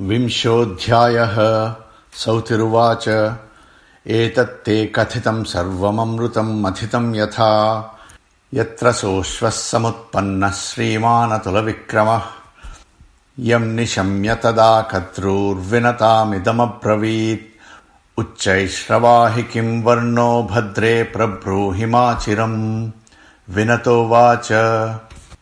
विंशोऽध्यायः सौतिरुवाच। एतत्ते कथितम् सर्वममृतम् मथितम् यथा। यत्र सोऽश्वः समुत्पन्नः श्रीमानतुलविक्रमः। यम् निशम्य तदा कद्रूर्विनतामिदमब्रवीत्। उच्चैश्रवाहि किम् वर्णो भद्रे प्रब्रूहिमाचिरम् विनतोवाच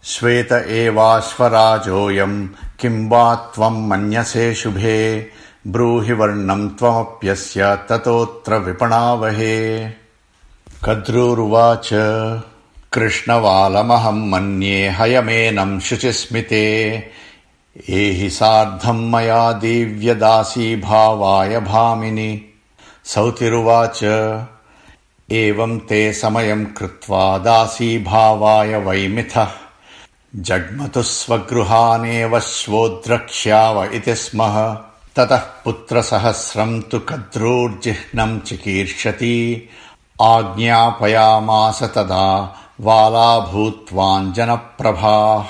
श्वेत एवाश्वराजोऽयम् किम् वा त्वम् मन्यसे शुभे? ब्रूहि वर्णम् त्वमप्यस्य ततोऽत्र विपणावहे। कद्रूरुवाच कृष्णवालमहम् मन्ये हयमेनम् शुचिस्मिते। एहि सार्धम् मया भावाय भामिनि। सौतिरुवाच एवम् ते समयम् कृत्वा दासीभावाय वैमिथः जग्मतु स्वगृहानेव श्वोद्रक्ष्याव इति स्मः। ततः पुत्रसहस्रम् तु कद्रूर्जिह्नम् चिकीर्षति। आज्ञापयामास तदा वाला भूत्वाञ्जनप्रभाः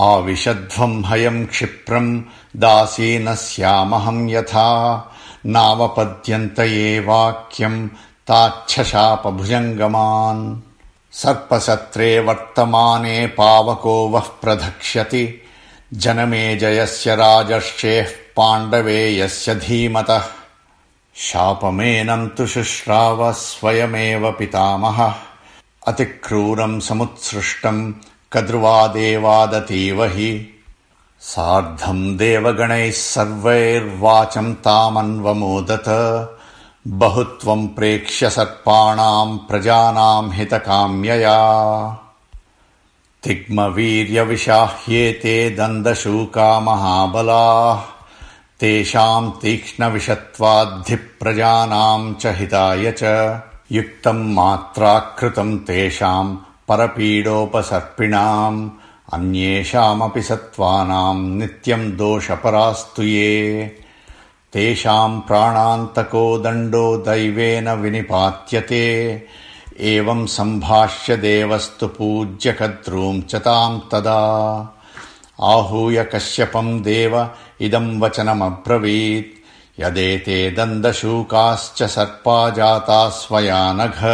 आविशध्वम् हयम् क्षिप्रम् दासीन स्यामहम् यथा। नावपद्यन्त ये वाक्यम् ताच्छशापभुजङ्गमान् सर्पसत्रे वर्तमाने पावको वः प्रधक्ष्यति। जनमे जयस्य राजर्षेः पाण्डवे यस्य धीमतः। शापमेनम् तु शुश्राव स्वयमेव पितामहः। अतिक्रूरम् समुत्सृष्टम् कद्रुवादेवादतीव हि। सार्धम् देवगणैः सर्वैर्वाचम् तामन्वमोदत बहुत्वम् प्रेक्ष्य सर्पाणाम् प्रजानाम् हितकाम्यया। तिग्मवीर्यविशाह्येते दन्दशूका महाबलाः तेषाम् तीक्ष्णविषत्वाद्धिप्रजानाम् च हिताय च। युक्तम् मात्राकृतम् तेषाम् परपीडोपसर्पिणाम् अन्येषामपि सत्त्वानाम् नित्यम् दोषपरास्तु ये तेषाम् प्राणान्तको दण्डो दैवेन विनिपात्यते। एवम् सम्भाष्य देवस्तु पूज्य कद्रूम् च ताम् तदा। आहूय कश्यपम् देव इदम् वचनमब्रवीत्। यदेते दन्दशूकाश्च सर्पा जाता स्वया नघ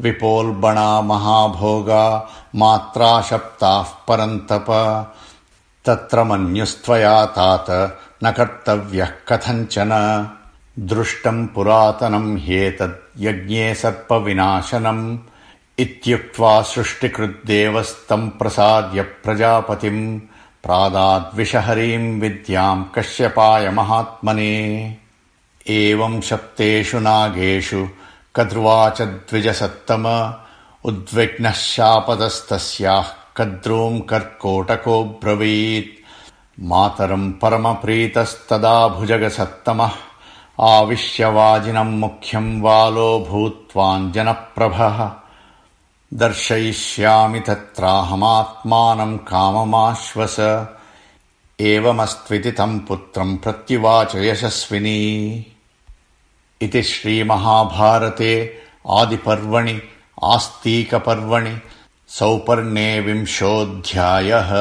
विपोल्बणा महाभोगा मात्रा शप्ताः परन्तप। तत्र मन्युस्त्वया तात न कर्तव्यः कथञ्चन दृष्टम् पुरातनम् ह्येतद् यज्ञे सर्पविनाशनम् इत्युक्त्वा सृष्टिकृद्देवस्तम् प्रसाद्य प्रजापतिम् प्रादाद्विषहरीम् विद्याम् कश्यपाय महात्मने। एवम् शप्तेषु नागेषु कद्रुवाच द्विजसत्तम उद्विग्नः शापदस्तस्याः कद्रूम् कर्कोटकोऽब्रवीत् मातरम् परमप्रीतस्तदा भुजगसत्तमः। आविश्यवाजिनम् मुख्यम् वालो भूत्वाञ्जनप्रभः दर्शयिष्यामि तत्राहमात्मानम् काममाश्वस। एवमस्त्विति तम् पुत्रम् प्रत्युवाच यशस्विनी। इति श्रीमहाभारते आदिपर्वणि आस्तीकपर्वणि सौपर्णे विंशोऽध्यायः